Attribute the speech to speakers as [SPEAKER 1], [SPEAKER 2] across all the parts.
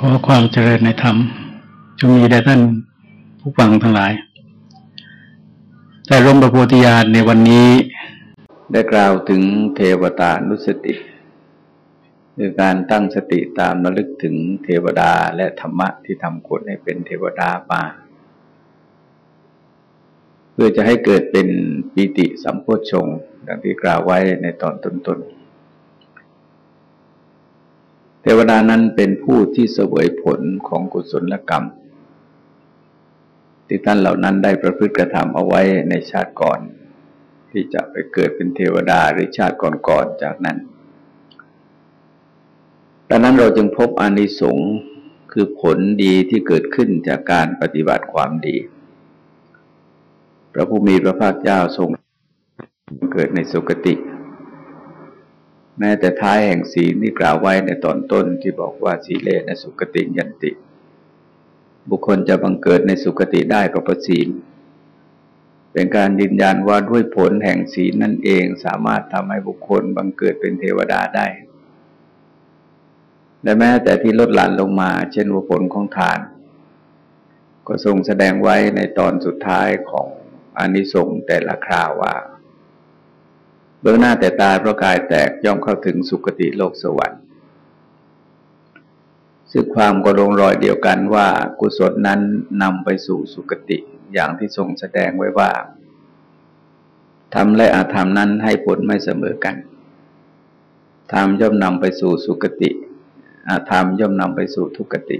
[SPEAKER 1] ขอความเจริญในธรรมจงมีแด่ท่านผู้ฟังทั้งหลาย แต่ร่มประโพธิญาณในวันนี้
[SPEAKER 2] ได้กล่าวถึงเทวตานุสติ คือการตั้งสติตามระลึกถึงเทวดาและธรรมะที่ทำคนให้เป็นเทวดามาเพื่อจะให้เกิดเป็นปิติสัมโพชงดังที่กล่าวไว้ในตอนต้นๆ เทวดานั้นเป็นผู้ที่เสวยผลของกุศลกรรม ที่ท่านเหล่านั้นได้ประพฤติกระทำเอาไว้ในชาติก่อน ที่จะไปเกิดเป็นเทวดาหรือชาติก่อนๆจากนั้นดังนั้นเราจึงพบอานิสงส์คือผลดีที่เกิดขึ้นจากการปฏิบัติความดี พระผู้มีพระภาคเจ้าทรงเกิดในสุคติ แม้แต่ท้ายแห่งศีลที่กล่าวไว้ในตอนต้นที่บอกว่าสีเลนสุกติยันติ บุคคลจะบังเกิดในสุคติได้ก็เพราะศีล เป็นการยืนยันว่าด้วยผลแห่งศีลนั่นเองสามารถทำให้บุคคลบังเกิดเป็นเทวดาได้ และแม้แต่ที่ลดหลั่นลงมา เช่นว่าผลของทาน ก็ทรงแสดงไว้ในตอนสุดท้ายของอานิสงส์แต่ละคราวว่า เบื้องหน้าแต่ตายเพราะกายแตกย่อมเข้าถึงสุคติโลกสวรรค์ซึ่งความก็ลงรอยเดียวกันว่ากุศลนั้นนำไปสู่สุคติอย่างที่ทรงแสดงไว้ว่าทำและอาธรรมนั้นให้ผลไม่เสมอกันธรรมย่อมนำไปสู่สุคติอาธรรมย่อมนำไปสู่ทุกติ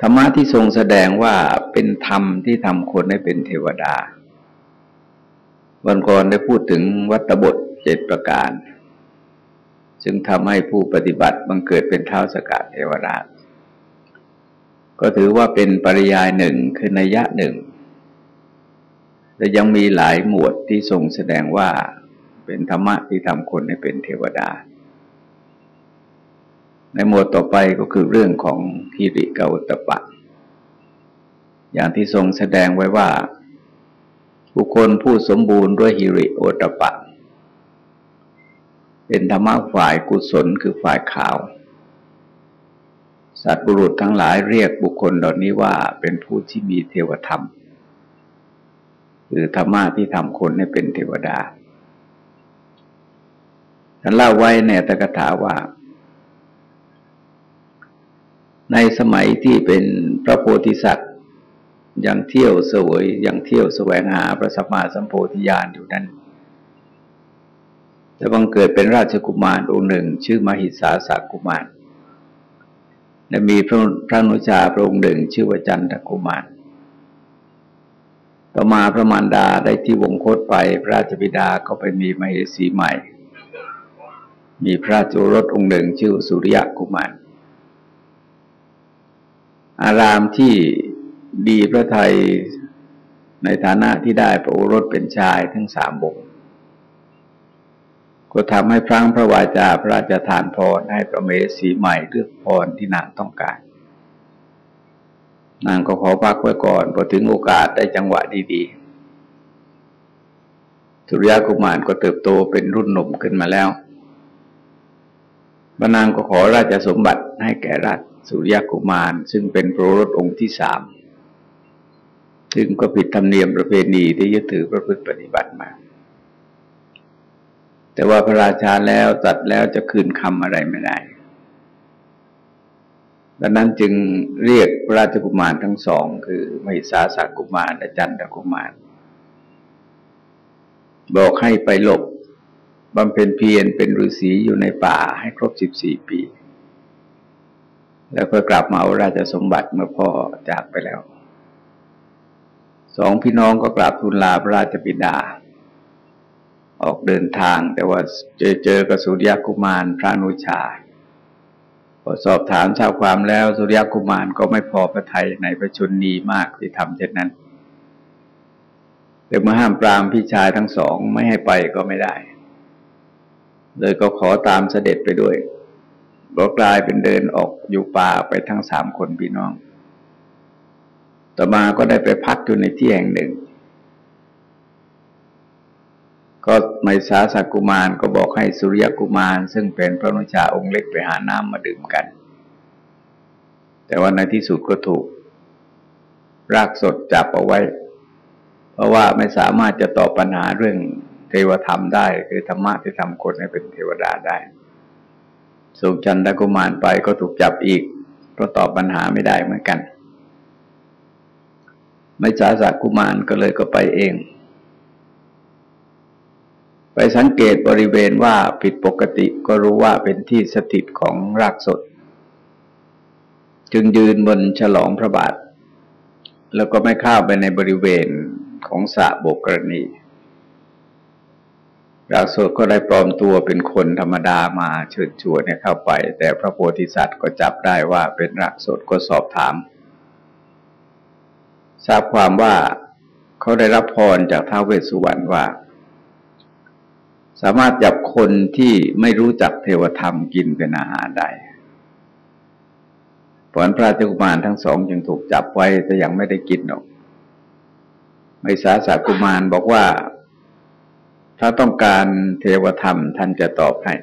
[SPEAKER 2] ธรรมะที่ทรงแสดงว่าเป็นธรรมที่ทำคนให้เป็นเทวดา วันก่อนได้พูดถึงวัตบทเจ็ดประการจึงทำให้ผู้ปฏิบัติบังเกิดเป็นเท้าสกัดเทวราช ก็ถือว่าเป็นปริยายหนึ่งคือนัยยะหนึ่งแต่ยังมีหลายหมวดที่ทรงแสดงว่าเป็นธรรมะที่ทำคนให้เป็นเทวดา ในหมวดต่อไปก็คือเรื่องของฮิริกาอุตปะ อย่างที่ทรงแสดงไว้ว่า บุคคลผู้สมบูรณ์ด้วยฮิริโอตปะ เป็นธรรมะฝ่ายกุศลคือฝ่ายขาว สัตว์บุรุษทั้งหลายเรียกบุคคลเหล่านี้ว่าเป็นผู้ที่มีเทวธรรมหรือธรรมะที่ทำคนให้เป็นเทวดาท่านเล่าไว้ในตกถาว่า ในสมัยที่เป็นพระโพธิสัตว์ ยังเที่ยวเสวยยังเที่ยวแสวงหาพระสัมมาสัมโพธิญาณอยู่นั้นจะบังเกิดเป็นราชกุมารองค์หนึ่ง ชื่อมหิสาสกุมารและมีพระพระนุชาพระองค์หนึ่ง ชื่อว่าจันทกุมารต่อมาพระมารดาได้ที่วงโคตไปพระราชบิดาก็ไปมีมเหสีใหม่ มีพระจุรสองค์หนึ่ง ชื่อสุริยะกุมาร อารามที่ ดีพระไทยในฐานะที่ได้พระโอรสเป็นชายทั้งสามบงก็ทำให้พรังพระวาจาพระราชทานพรให้พระเมสีใหม่เลือกพรที่นางต้องการ นางก็ขอพักไว้ก่อนพอถึงโอกาสได้จังหวะดีๆสุริยกุมารก็เติบโตเป็นรุ่นหนุ่มขึ้นมาแล้วพระนางก็ขอราชสมบัติให้แก่ราชสุริยกุมาร ซึ่งเป็นพระรถองค์ที่สาม ซึ่งก็ผิดธรรมเนียมประเพณีที่ยึดถือประพฤติปฏิบัติมา แต่ว่าพระราชาแล้วตัดแล้วจะคืนคำอะไรไม่ได้ดังนั้นจึงเรียกพระราชกุมารทั้งสอง คือมหิสาสากุมารและจันทกุมาร บอกให้ไปหลบบำเพ็ญเพียรเป็นฤาษีอยู่ในป่าให้ครบสิบสี่ปี แล้วก็กลับมาเอาราชสมบัติเมื่อพ่อจากไปแล้ว สองพี่น้องก็กราบทูลลาพระราชบิดา ออกเดินทางแต่ว่าเจอเจอกับสุริยกุมารพระนุชาพอสอบถามชาวความแล้วสุริยกุมารก็ไม่พอพระทัยในพระชนนีมากที่ทำเช่นนั้น แต่เมื่อห้ามปรามพี่ชายทั้งสองไม่ให้ไปก็ไม่ได้ เลยก็ขอตามเสด็จไปด้วยก็กลายเป็นเดินออกอยู่ป่าไปทั้งสามคนพี่น้อง ต่อมาก็ได้ไปพักอยู่ในที่แห่งหนึ่ง ก็ไมสาสักุมารก็บอกให้สุริยกุมาร ซึ่งเป็นพระนุชาองค์เล็กไปหาน้ำมาดื่มกัน แต่ว่าในที่สุดก็ถูก รากสดจับเอาไว้ เพราะว่าไม่สามารถจะตอบปัญหาเรื่องเทวธรรมได้คือธรรมะที่ทำคนให้เป็นเทวดาได้ส่จันทกุมารไปก็ถูกจับอีกเพราะตอบปัญหาไม่ได้เหมือนกัน ไม่สาสากุมารก็เลยก็ไปเอง ไปสังเกตบริเวณว่าผิดปกติก็รู้ว่าเป็นที่สถิตของรากสด จึงยืนบนฉลองพระบาท แล้วก็ไม่เข้าไปในบริเวณของสระโบกรณีรากสดก็ได้ปลอมตัวเป็นคนธรรมดามาเชิญชวนเนี่ยเข้าไป แต่พระโพธิสัตว์ก็จับได้ว่าเป็นรากสดก็สอบถาม ทราบความว่าเขาได้รับพรจากท้าวเวสสุวรรณว่า สามารถจับคนที่ไม่รู้จักเทวธรรมกินเป็นอาหารได้ผลพระเจ้ากุมารทั้งสองจึงถูกจับไว้แต่ยังไม่ได้กินหรอกไม่สาสากุมารบอกว่า ถ้าต้องการเทวธรรมท่านจะตอบให้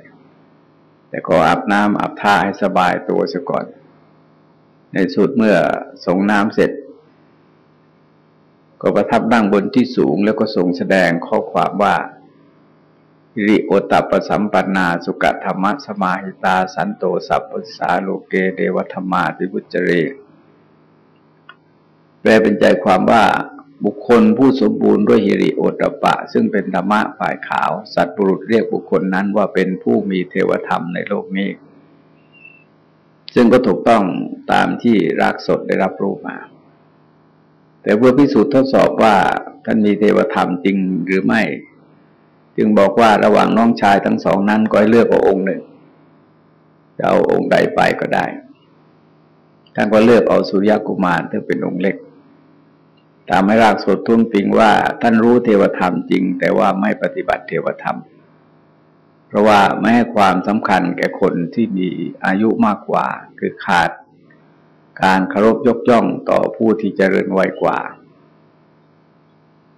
[SPEAKER 2] แต่ขออาบน้ำอาบท่าให้สบายตัวเสียก่อน ในสุดเมื่อสงน้ำเสร็จ ก็ประทับนั่งบนที่สูงแล้วก็ทรงแสดงข้อความว่าริโอตัปสัมปันนาสุกธรรมสมาหิตาสันโตสัพพสาโลเกเดวธรรมาติบุจเรแปลเป็นใจความว่าบุคคลผู้สมบูรณ์ด้วยฮิริโอตปะ ซึ่งเป็นธรรมะฝ่ายขาว สัตว์บุรุษเรียกบุคคลนั้นว่าเป็นผู้มีเทวธรรมในโลกนี้ ซึ่งก็ถูกต้องตามที่รากสดได้รับรู้มา แต่เพื่อพิสูจน์ทดสอบว่าท่านมีเทวธรรมจริงหรือไม่ จึงบอกว่าระหว่างน้องชายทั้งสองนั้นก็ให้เลือกเอาองค์หนึ่งจะเอาองค์ใดไปก็ได้ ท่านก็เลือกเอาสุริยกุมารที่เป็นองค์เล็ก ตามให้รากสดทุ่งติงว่า ท่านรู้เทวธรรมจริง แต่ว่าไม่ปฏิบัติเทวธรรม เพราะว่าไม่ให้ความสำคัญแก่คนที่มีอายุมากกว่า คือขาด การเคารพยกย่องต่อผู้ที่เจริญวัยกว่า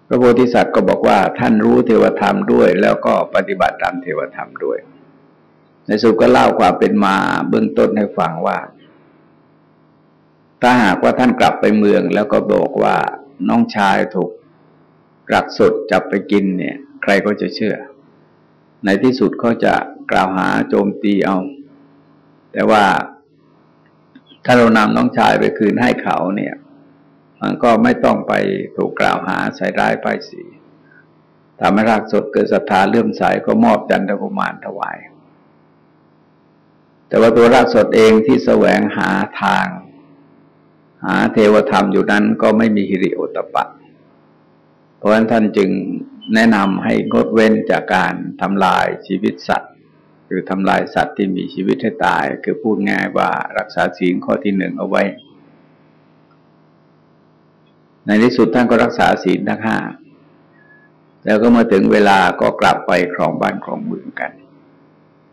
[SPEAKER 2] พระโพธิสัตว์ก็บอกว่าท่านรู้เทวธรรมด้วย แล้วก็ปฏิบัติตามเทวธรรมด้วย ในสุดก็เล่าความเป็นมาเบื้องต้นให้ฟังว่า ถ้าหากว่าท่านกลับไปเมืองแล้วก็บอกว่าน้องชายถูกรักสดจับไปกินเนี่ย ใครก็จะเชื่อ ในที่สุดเขาจะกล่าวหาโจมตีเอา แต่ว่า ถ้าเรานำน้องชายไปคืนให้เขาเนี่ย มันก็ไม่ต้องไปถูกกล่าวหาใส่ร้ายป้ายสีทำให้รากสดเกิดศรัทธาเลื่อมใสก็มอบจันทกุมารถวาย แต่ว่าตัวรากสดเองที่แสวงหาทาง หาเทวธรรมอยู่นั้นก็ไม่มีฮิริโอตปะ เพราะฉะนั้นท่านจึงแนะนำให้งดเว้นจากการทำลายชีวิตสัตว์ คือทำลายสัตว์ที่มีชีวิตให้ตาย คือพูดง่ายว่ารักษาศีลข้อที่หนึ่งเอาไว้ ในที่สุดท่านก็รักษาศีลทั้งห้าแล้วก็มาถึงเวลาก็กลับไปครองบ้านครองเมืองกัน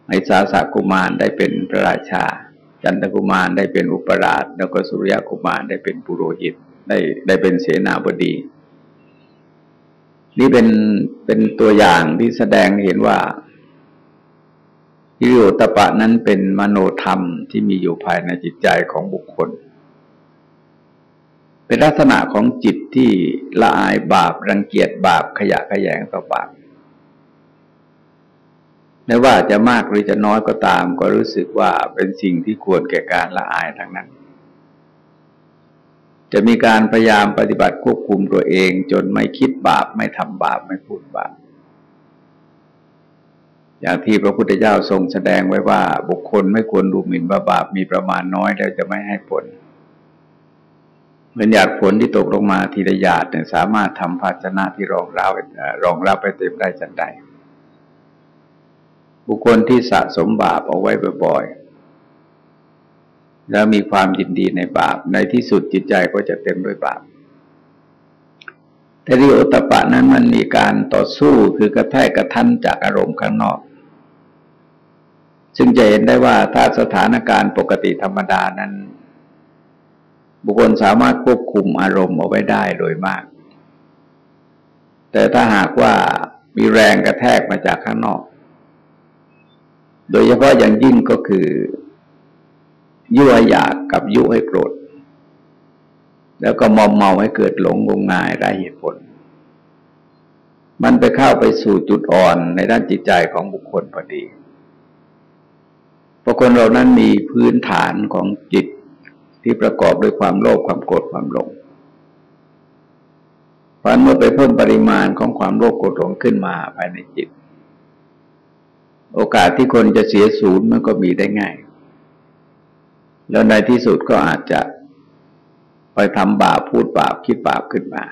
[SPEAKER 2] ไอสาสากุมารได้เป็นพระราชา จันทกุมารได้เป็นอุปราช แล้วก็สุริยกุมารได้เป็นปุโรหิต ได้ได้เป็นเสนาบดี นี่เป็นเป็นตัวอย่างที่แสดงเห็นว่า ฮิริโอตปะนั้นเป็นมโนธรรมที่มีอยู่ภายในจิตใจของบุคคล เป็นลักษณะของจิตที่ละอายบาปรังเกียจบาปขยะขยงต่อบาปไม่ว่าจะมากหรือจะน้อยก็ตาม ก็รู้สึกว่าเป็นสิ่งที่ควรแก่การละอายทั้งนั้น จะมีการพยายามปฏิบัติควบคุมตัวเอง จนไม่คิดบาปไม่ทำบาปไม่พูดบาป อย่างที่พระพุทธเจ้าทรงแสดงไว้ว่า บุคคลไม่ควรดูหมิ่นว่าบาปมีประมาณน้อยแล้วจะไม่ให้ผลเหมือนหยาดฝนที่ตกลงมาทีละหยาดเนี่ยสามารถทำภาชนะที่รองรับรองรับไปเต็มได้จันใด บุคคลที่สะสมบาปเอาไว้บ่อยๆแล้วมีความยินดีในบาปในที่สุดจิตใจก็จะเต็มด้วยบาปแต่ริโอตปะนั้นมันมีการต่อสู้คือกระแทกกระทันจากอารมณ์ข้างนอก ซึ่งจะเห็นได้ว่าถ้าสถานการณ์ปกติธรรมดานั้น บุคคลสามารถควบคุมอารมณ์เอาไว้ได้โดยมาก แต่ถ้าหากว่ามีแรงกระแทกมาจากข้างนอก โดยเฉพาะอย่างยิ่งก็คือ ยั่วอยากกับยุให้โกรธ แล้วก็มอมเมาให้เกิดหลงงมงายไร้เหตุผล มันไปเข้าไปสู่จุดอ่อนในด้านจิตใจของบุคคลพอดี ราะคนเรานั้นมีพื้นฐานของจิตที่ประกอบด้วยความโลภความโกรธความหลงเพราะเมื่อไปเพิ่มปริมาณของความโลภโกรธหลงขึ้นมาภายในจิต โอกาสที่คนจะเสียศูนย์มันก็มีได้ง่าย แล้วในที่สุดก็อาจจะไปทำบาปพูดบาปคิดบาปขึ้นมา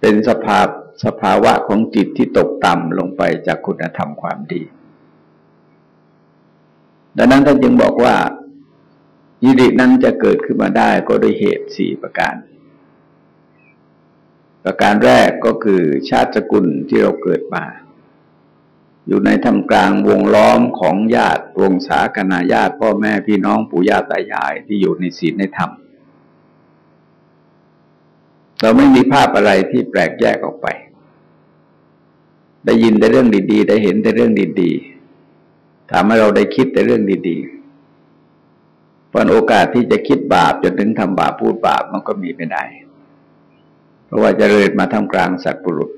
[SPEAKER 2] เป็นสภาพสภาวะของจิตที่ตกต่ำลงไปจากคุณธรรมความดี ดังนั้นท่านจึงบอกว่ายิรินั้นจะเกิดขึ้นมาได้ก็โดยเหตุสี่ประการ ประการแรกก็คือชาติสกุลที่เราเกิดมา อยู่ในทำกลางวงล้อมของญาติวงศาคณาญาติ พ่อแม่พี่น้องปู่ย่าตายายที่อยู่ในศีลในธรรม เราไม่มีภาพอะไรที่แปลกแยกออกไป ได้ยินแต่เรื่องดีๆ ได้เห็นแต่เรื่องดีๆ ทำให้เราได้คิดแต่เรื่องดีๆเพราะโอกาสที่จะคิดบาปจนถึงทำบาปพูดบาปมันก็มีไม่ได้ เพราะว่าจะเริดมาทำกลางสัตว์ปุรุษ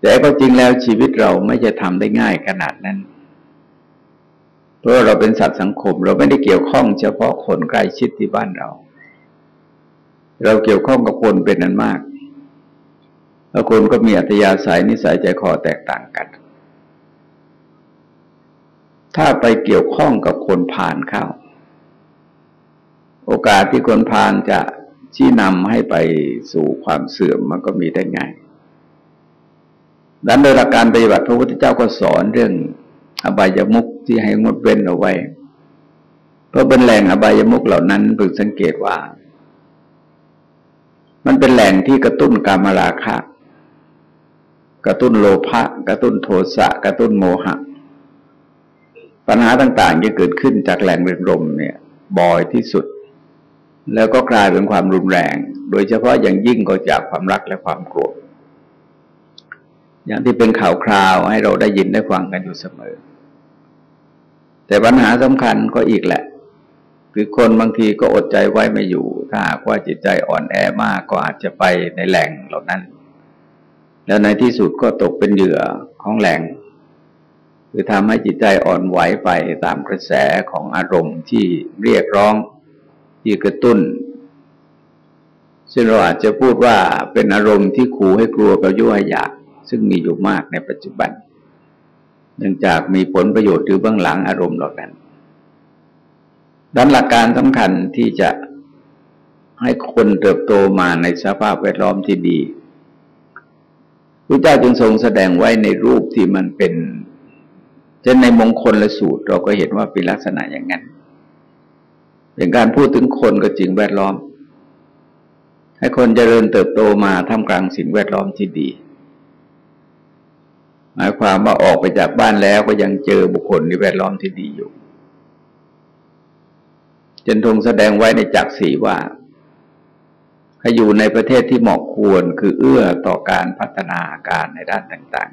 [SPEAKER 2] แต่ก็จริงแล้วชีวิตเราไม่จะทำได้ง่ายขนาดนั้นเพราะเราเป็นสัตว์สังคม เราไม่ได้เกี่ยวข้องเฉพาะคนใกล้ชิดที่บ้านเรา เราเกี่ยวข้องกับคนเป็นนั้นมากแล้วคนก็มีอัตยาศัยนิสัยใจคอแตกต่างกัน ถ้าไปเกี่ยวข้องกับคนผ่านเข้า โอกาสที่คนผ่านจะชี้นำให้ไปสู่ความเสื่อมมันก็มีได้ง่ายดังนั้นโดยหลักการปฏิบัติพระพุทธเจ้าก็สอนเรื่องอบายมุกที่ให้งดเว้นเอาไว้ เพราะเป็นแหล่งอบายมุกเหล่านั้นพึงสังเกตว่า มันเป็นแหล่งที่กระตุ้นกามราคะ กระตุ้นโลภะกระตุ้นโทสะกระตุ้นโมหะ ปัญหาต่างๆจะเกิดขึ้นจากแหล่งเริงรมเนี่ยบ่อยที่สุด แล้วก็กลายเป็นความรุนแรง โดยเฉพาะอย่างยิ่งก็จากความรักและความโกรธอย่างที่เป็นข่าวคราวให้เราได้ยินได้ฟังกันอยู่เสมอ แต่ปัญหาสำคัญก็อีกแหละ คือคนบางทีก็อดใจไว้ไม่อยู่ ถ้าหากว่าจิตใจอ่อนแอมากก็อาจจะไปในแหล่งเหล่านั้น แล้วในที่สุดก็ตกเป็นเหยื่อของแหล่ง คือทำให้จิตใจอ่อนไหวไปตามกระแสของอารมณ์ที่เรียกร้องที่กระตุ้น ซึ่งเราอาจจะพูดว่าเป็นอารมณ์ที่ขู่ให้กลัวกับยุ่ยอยาก ซึ่งมีอยู่มากในปัจจุบัน เนื่องจากมีผลประโยชน์หรือเบื้องหลังอารมณ์เหล่านั้นดังหลักการสำคัญที่จะให้คนเติบโตมาในสภาพแวดล้อมที่ดีพระเจ้าจึงทรงแสดงไว้ในรูปที่มันเป็น ช่นในมงคลและสูตร เราก็เห็นว่าเป็นลักษณะอย่างนั้นเป็นการพูดถึงคนกับจริงแวดล้อม ให้คนเจริญเติบโตมาท่ามกลางสิ่งแวดล้อมที่ดี หมายความว่าออกไปจากบ้านแล้วก็ยังเจอบุคคลในแวดล้อมที่ดีอยู่จนทงแสดงไว้ในจักสีว่าให้อยู่ในประเทศที่เหมาะควรคือเอื้อต่อการพัฒนาการในด้านต่าง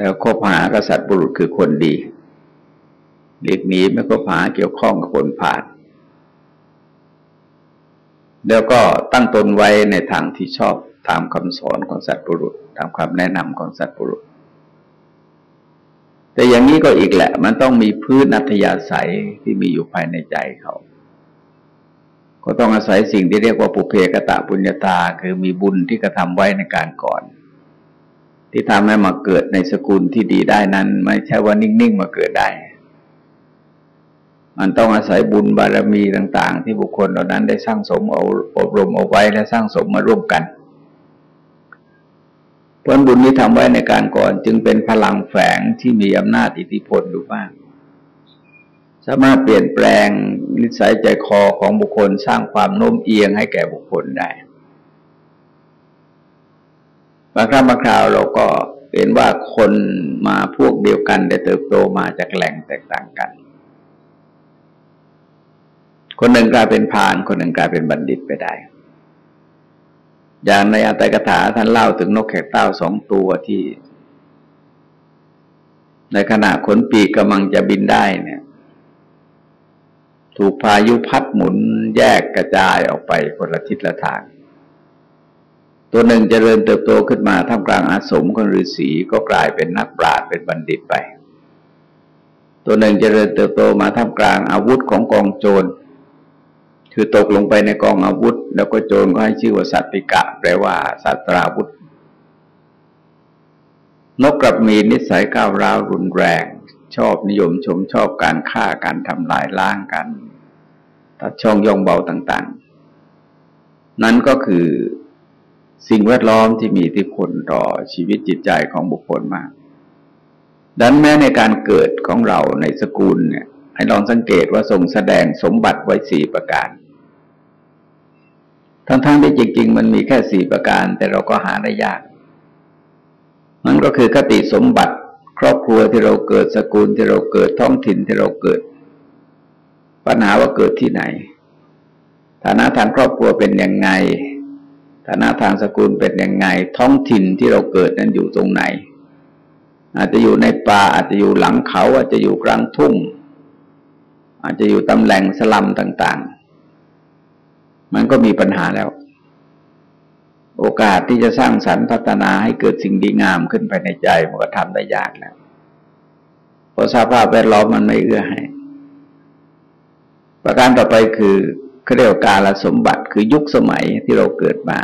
[SPEAKER 2] แล้วคบหากษัตริย์บุรุษคือคนดีเด็กหนีไม่คบหาเกี่ยวข้องกับคนผ่าน แล้วก็ตั้งตนไว้ในทางที่ชอบตามคำสอนของสัตว์บุรุษ ตามคำแนะนำของสัตว์บุรุษ แต่อย่างนี้ก็อีกแหละ มันต้องมีพื้นอัธยาศัยที่มีอยู่ภายในใจเขาก็ต้องอาศัยสิ่งที่เรียกว่าปุเพกะตะบุญญาตา คือมีบุญที่กระทำไว้ในการก่อน ที่ทำให้มาเกิดในสกุลที่ดีได้นั้น ไม่ใช่ว่านิ่งๆมาเกิดได้ มันต้องอาศัยบุญบารมีต่าง ๆ ที่บุคคลเหล่านั้นได้สร้างสมเอาอบรมเอาไว้และสร้างสมมาร่วมกันผลบุญที่ทำไว้ในการก่อนจึงเป็นพลังแฝงที่มีอำนาจอิทธิพลอยู่บ้างสามารถเปลี่ยนแปลงนิสัยใจคอของบุคคลสร้างความโน้มเอียงให้แก่บุคคลได้ บางครั้งบางคราวเราก็เห็นว่าคนมาพวกเดียวกันได้เติบโตมาจากแหล่งแตกต่างกัน คนหนึ่งกลายเป็นพาน คนหนึ่งกลายเป็นบัณฑิตไปได้ อย่างในอัตถกถาท่านเล่าถึงนกแขกเต้าสองตัวที่ ในขณะขนปีกกำลังจะบินได้เนี่ย ถูกพายุพัดหมุนแยกกระจายออกไปคนละทิศละทาง ตัวหนึ่งจเจริญเติบโตขึ้นมาท่ามกลางอาสมของฤาษีก็กลายเป็นนักปราชญ์เป็นบัณฑิตไป ตัวหนึ่งจเจริญเติบโตมาท่ามกลางอาวุธของกองโจรคือตกลงไปในกองอาวุธ แล้วก็โจรก็ให้ชื่อว่าสัตติกะ แปลว่าสัตราวุธ นกกลับมีนิสัยก้าวร้าวรุนแรง ชอบนิยมชมชอบการฆ่าการทำลายล้างกันตัดช่องย่องเบาต่าง ๆ นั้นก็คือ สิ่งแวดล้อมที่มีอิทธิพลต่อชีวิตจิตใจของบุคคลมาก ดังนั้นแม้ในการเกิดของเราในสกุลเนี่ยให้ลองสังเกตว่าทรงแสดงสมบัติไว้สี่ประการ ทั้งๆที่จริง ๆ มันมีแค่สี่ประการ แต่เราก็หาได้ยาก มันก็คือคติสมบัติ ครอบครัวที่เราเกิดสกุลที่เราเกิดท้องถิ่นที่เราเกิด ปัญหาว่าเกิดที่ไหน ฐานะทางครอบครัวเป็นยังไง ฐานะทางสกุลเป็นยังไง ท้องถิ่นที่เราเกิดนั้นอยู่ตรงไหน อาจจะอยู่ในป่าอาจจะอยู่หลังเขาอาจจะอยู่กลางทุ่ง อาจจะอยู่ตำแหน่งสลัมต่าง ๆ มันก็มีปัญหาแล้ว โอกาสที่จะสร้างสรรค์พัฒนาให้เกิดสิ่งดีงามขึ้นภายในใจมันก็ทำได้ยากแล้วเพราะสภาพแวดล้อมมันไม่เอื้อให้ ประการต่อไปคือเขาเรียกการสมบัติ คือยุคสมัยที่เราเกิดมา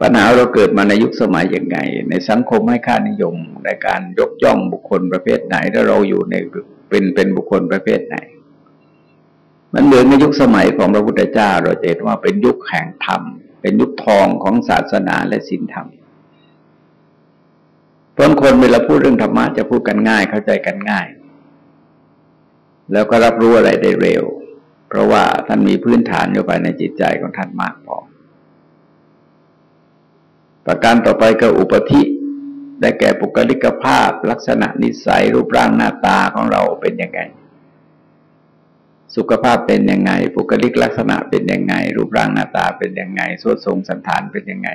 [SPEAKER 2] ปัญหาเราเกิดมาในยุคสมัยอย่างไง ในสังคมให้ค่านิยมในการยกย่องบุคคลประเภทไหนถ้าเราอยู่ในเป็นเป็นบุคคลประเภทไหน มันเหมือนในยุคสมัยของพระพุทธเจ้าเราเห็นว่าเป็นยุคแห่งธรรม เป็นยุคทองของศาสนาและศีลธรรมเพราะคนเวลาพูดเรื่องธรรมะจะพูดกันง่ายเข้าใจกันง่าย แล้วก็รับรู้อะไรได้เร็ว เพราะว่าท่านมีพื้นฐานอยู่ภายในจิตใจของท่านมากพอ ประการต่อไปก็อุปธิ ได้แก่ปุกลิกภาพ ลักษณะนิสัยรูปร่างหน้าตาของเราเป็นยังไง สุขภาพเป็นยังไงบุคลิกลักษณะเป็นยังไง รูปร่างหน้าตาเป็นยังไงสวดทรงสันฐานเป็นยังไง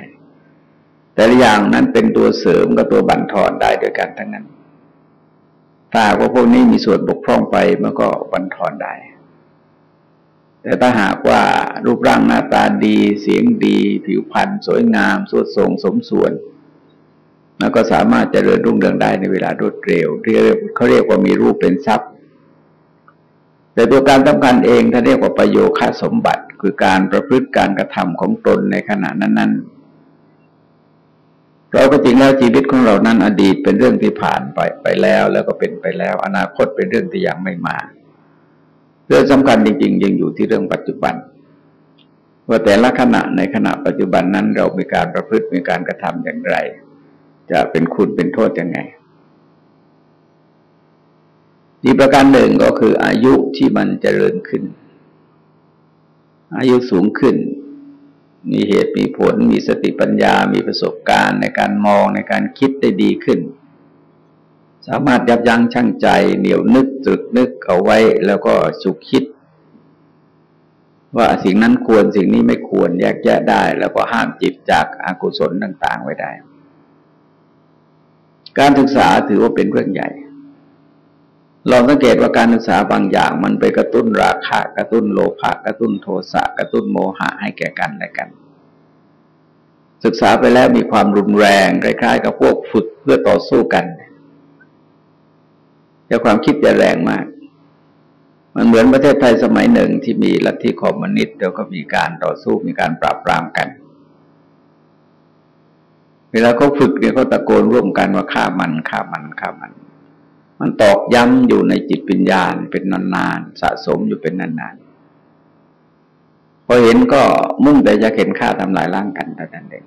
[SPEAKER 2] แต่ละอย่างนั้นเป็นตัวเสริมกับตัวบั่นทอนได้ด้วยกันทั้งนั้นถ้าว่าพวกนี้มีส่วนบกพร่องไปมันก็บั่นทอนได้ แต่ถ้าหากว่ารูปร่างหน้าตาดี เสียงดี ผิวพรรณสวยงามสวดทรงสมส่วนแล้วก็สามารถจเจริญรุ่งเรืองได้ในเวลารวดเร็วเรียกเขาเรียกว่ามีรูปเป็นทรัพย์ แต่ตัวการสำคัญเองถ้านเรียกว่าประโยชน์ค่าสมบัติ คือการประพฤติการกระทำของตนในขณะนั้นๆเราก็จริงแล้วชีวิตของเรานั้นอดีตเป็นเรื่องที่ผ่านไปไปแล้ว แล้วก็เป็นไปแล้ว อนาคตเป็นเรื่องที่ยังไม่มา เรื่องสำคัญจริงๆยังอยู่ที่เรื่องปัจจุบัน ว่าแต่ละขณะในขณะปัจจุบันนั้นเรามีการประพฤติมีการกระทำอย่างไร จะเป็นคุณเป็นโทษยังไงอีกประการหนึ่งก็คืออายุที่มันเจริญขึ้น อายุสูงขึ้น มีเหตุมีผล มีสติปัญญา มีประสบการณ์ในการมองในการคิดได้ดีขึ้น สามารถยับยั้งชั่งใจ เหนียวนึกตรึกนึกเอาไว้แล้วก็สุขคิด ว่าสิ่งนั้นควรสิ่งนี้ไม่ควรแยกแยะได้ แล้วก็ห้ามจิตจากอากุศลต่าง ๆ ไว้ได้ การศึกษาถือว่าเป็นเรื่องใหญ่ลองสังเกตว่าการศึกษาบางอย่าง มันไปกระตุ้นราคะ กระตุ้นโลภะกระตุ้นโทสะกระตุ้นโมหะให้แก่กันและกัน ศึกษาไปแล้วมีความรุนแรงคล้ายๆ กับพวกฝึกเพื่อต่อสู้กัน แต่ความคิดจะแรงมาก มันเหมือนประเทศไทยสมัยหนึ่งที่มีลัทธิคอมมิวนิสต์แล้วก็มีการต่อสู้มีการปราบปรามกัน เวลาเขาฝึกเนี่ยเขาตะโกนร่วมกันว่าฆ่ามันฆ่ามันฆ่ามัน มันตอกย้ำอยู่ในจิตวิญญาณเป็นนานๆสะสมอยู่เป็นนานๆพอเห็นก็มุ่งแต่จะเห็นฆ่าทำลายร่างกันเท่านั้นเอง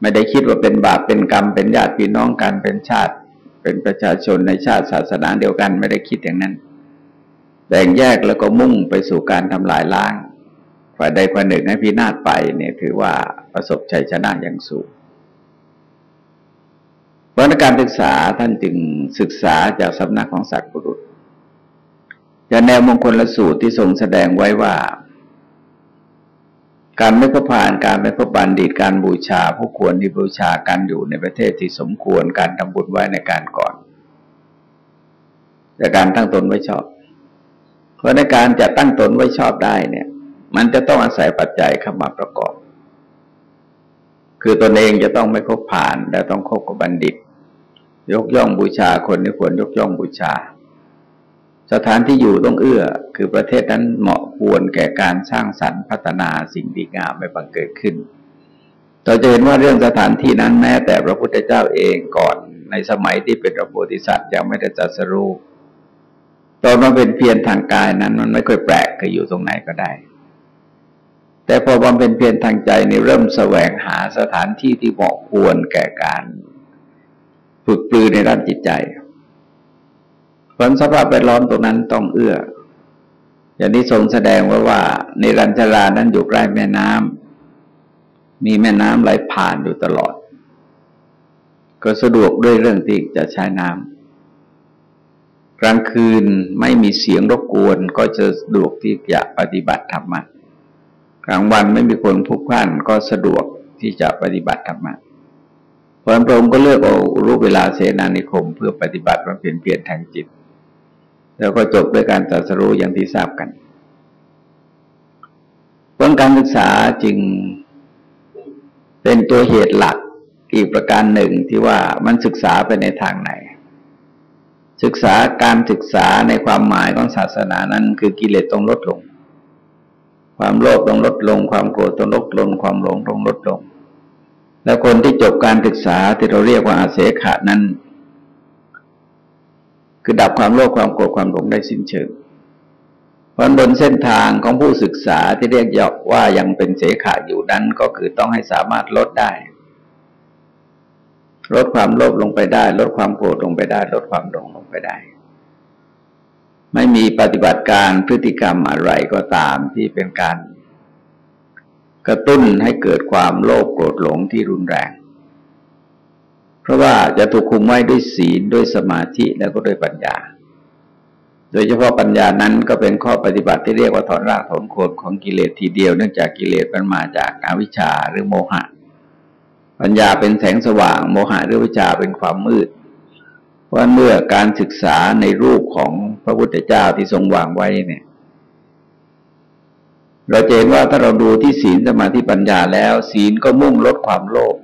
[SPEAKER 2] ไม่ได้คิดว่าเป็นบาปเป็นกรรมเป็นญาติพี่น้องกันเป็นชาติ เป็นประชาชนในชาติศาสนาเดียวกันไม่ได้คิดอย่างนั้น แบ่งแยกแล้วก็มุ่งไปสู่การทำลายล้างฝ่ายใดฝ่ายหนึ่งให้พินาศไปเนี่ยถือว่าประสบชัยชนะอย่างสูงเพราะการศึกษาท่านจึงศึกษาจากสำนักของสัตว์บุรุษจากแนวมงคลละสูตรที่ทรงแสดงไว้ว่า การไม่พบผ่านการไม่พบบัณฑิตการบูชา ผู้ควรที่บูชาการอยู่ในประเทศที่สมควรการทำบุญไว้ในการก่อน แต่การตั้งตนไว้ชอบ เพราะในการจะตั้งตนไว้ชอบได้เนี่ย มันจะต้องอาศัยปัจจัยเข้ามาประกอบ คือตนเองจะต้องไม่คบผ่านและต้องคบกับบัณฑิต ยกย่องบูชาคนที่ควรยกย่องบูชา สถานที่อยู่ต้องเอื้อ คือประเทศนั้นเหมาะควรแก่การสร้างสรรค์พัฒนาสิ่งดีงามไม่บังเกิดขึ้นเราจะเห็นว่าเรื่องสถานที่นั้นแม้แต่พระพุทธเจ้าเองก่อนในสมัยที่เป็นพระโพธิสัตว์ยังไม่ได้จัดสรูปตอนมาเป็นเพียรทางกายนั้น มันไม่ค่อยแปลกคืออยู่ตรงไหนก็ได้ แต่พอบำเพ็ญเพียรทางใจนี่เริ่มแสวงหาสถานที่ที่เหมาะควรแก่การ ฝึกปลือในด้านจิตใจ ผลสภาพแวดล้อมตรงนั้นต้องเอื้อ อย่างนี้ทรงแสดงว่าว่าในรัญชลานั้นอยู่ใกล้แม่น้ำมีแม่น้ำไหลผ่านอยู่ตลอด ก็สะดวกด้วยเรื่องที่จะใช้น้ำกลางคืนไม่มีเสียงรบกวนก็จะสะดวกที่จะปฏิบัติธรรมะกลางวันไม่มีคนพลุกพล่านก็สะดวกที่จะปฏิบัติธรรมะพระพรหมก็เลือกเอารูปเวลาเสนานิคม เพื่อปฏิบัติมาเปลี่ยนเปลี่ยนทางจิต แล้วก็จบด้วยการตรัสรู้อย่างที่ทราบกันผลการศึกษาจึงเป็นตัวเหตุหลักอีกประการหนึ่งที่ว่ามันศึกษาไปในทางไหน ศึกษาการศึกษาในความหมายของศาสนานั้น คือกิเลสต้องลดลง ความโลภต้องลดลง ความโกรธต้องลดลง ความหลงต้องลดลง แล้วคนที่จบการศึกษาที่เราเรียกว่าอาเสขะนั้น คือดับความโลภความโกรธความหลงได้สิ้นเชิงเพราะบนเส้นทางของผู้ศึกษาที่เรียกยอกว่ายังเป็นเสขะอยู่นั้นก็คือต้องให้สามารถลดได้ ลดความโลภลงไปได้ ลดความโกรธลงไปได้ ลดความหลงลงไปได้ ไม่มีปฏิบัติการพฤติกรรมอะไรก็ตามที่เป็นการกระตุ้นให้เกิดความโลภโกรธหลงที่รุนแรง ราะว่าจะถูกคุมไว้ด้วยศีลด้วยสมาธิแล้วก็ด้วยปัญญา โดยเฉพาะปัญญานั้นก็เป็นข้อปฏิบัติที่เรียกว่าถอนรากถอนโคนของกิเลสทีเดียวเนื่องจากกิเลสมันมาจากอาวิชชาหรือโมหะ ปัญญาเป็นแสงสว่าง โมหะหรือวิชาเป็นความมืด เพราะเมื่อการศึกษาในรูปของพระพุทธเจ้าที่ทรงวางไว้เนี่ยเราเห็นว่าถ้าเราดูที่ศีลสมาธิปัญญาแล้ว ศีลก็มุ่งลดความโลภ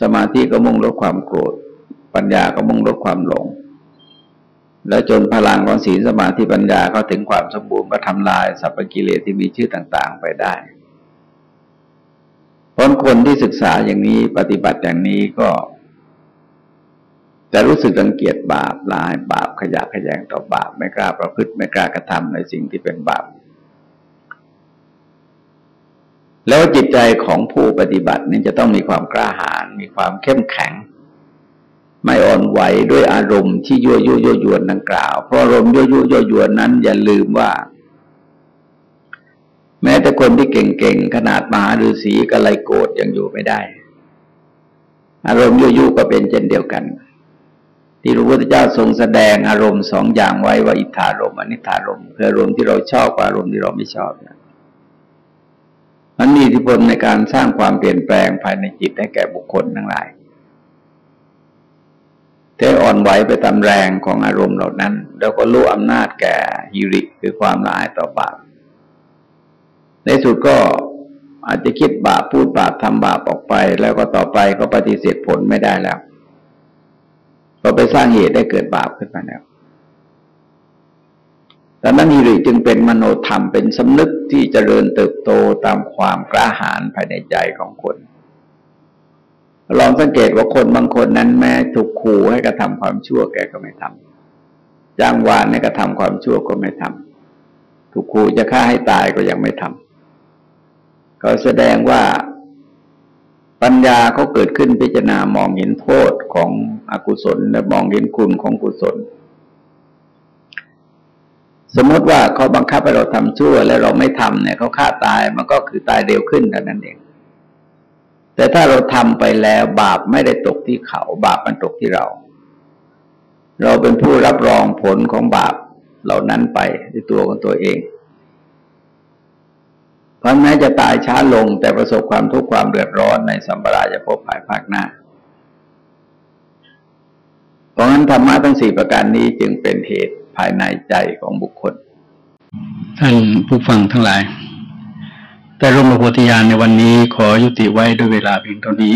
[SPEAKER 2] สมาธิก็มุ่งลดความโกรธ ปัญญาก็มุ่งลดความหลง แล้วจนพลังของศีลสมาธิปัญญาก็ถึงความสมบูรณ์ก็ทำลายสัพพกิเลสที่มีชื่อต่าง ๆ ไปได้เพราะคนที่ศึกษาอย่างนี้ปฏิบัติอย่างนี้ก็จะรู้สึกรังเกียจบาปลายบาปขยะขยงต่อบาปไม่กล้าประพฤติไม่กล้ากระทำในสิ่งที่เป็นบาป แล้วจิตใจของผู้ปฏิบัตินี่จะต้องมีความกล้าหาญ มีความเข้มแข็ง ไม่อ่อนไหวด้วยอารมณ์ที่ยั่วยุยั่วยวนดังกล่าว เพราะอารมณ์ยั่วยุยั่วยวนนั้น อย่าลืมว่า แม้แต่คนที่เก่งๆขนาดมหาฤาษีก็ไลโกรธยังอยู่ไม่ได้ อารมณ์ยั่วยุก็เป็นเช่นเดียวกันที่พระพุทธเจ้าทรงแสดงอารมณ์สองอย่างไว้ว่าอิทธารมอนิธารมคืออารมณ์ที่เราชอบกับอารมณ์ที่เราไม่ชอบนะ มันมีอิทธิพลในการสร้างความเปลี่ยนแปลงภายในจิตให้แก่บุคคลทั้งหลายแต่อ่อนไหวไปตามแรงของอารมณ์เหล่านั้น แล้วก็รู้อำนาจแก่ฮิริคือความลายต่อบาป ในสุดก็อาจจะคิดบาปพูดบาปทำบาปออกไป แล้วก็ต่อไปก็ปฏิเสธผลไม่ได้แล้ว ก็ไปสร้างเหตุได้เกิดบาปขึ้นมาแล้ว ดังนั้นฮิริจึงเป็นมโนธรรมเป็นสำนึกที่เจริญเติบโตตามความกล้าหาญภายในใจของคน ลองสังเกตว่าคนบางคนนั้นแม้ถูกขู่ให้กระทำความชั่วแกก็ไม่ทำจ้างวานให้กระทำความชั่วก็ไม่ทำถูกขู่จะฆ่าให้ตายก็ยังไม่ทำก็แสดงว่าปัญญาเขาเกิดขึ้นพิจารณามองเห็นโทษของอกุศลและมองเห็นคุณของกุศล สมมติว่าเขาบังคับให้เราทำชั่ว แล้วเราไม่ทำเนี่ยเขาฆ่าตายมันก็คือตายเร็วขึ้นเท่านั้นเอง แต่ถ้าเราทำไปแล้วบาปไม่ได้ตกที่เขา บาปมันตกที่เรา เราเป็นผู้รับรองผลของบาปเหล่านั้นไปในตัวของตัวเองเพราะแม้จะตายช้าลงแต่ประสบความทุกข์ความเดือดร้อนในสัมปราจะพบภายภาคหน้า ราะงั้นธรรมะทั้งสี่ประการนี้จึงเป็นเหตุภายในใจของบุคคล
[SPEAKER 1] ท่านผู้ฟังทั้งหลาย แต่ร่มโพธิญาณในวันนี้ขอยุติไว้ด้วยเวลาเพียงเท่านี้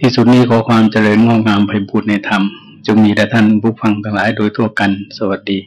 [SPEAKER 1] ที่สุดนี้ขอความเจริญงอกงามไพบูรณ์ในธรรมจงมีแด่ท่านผู้ฟังทั้งหลายโดยทั่วกัน สวัสดี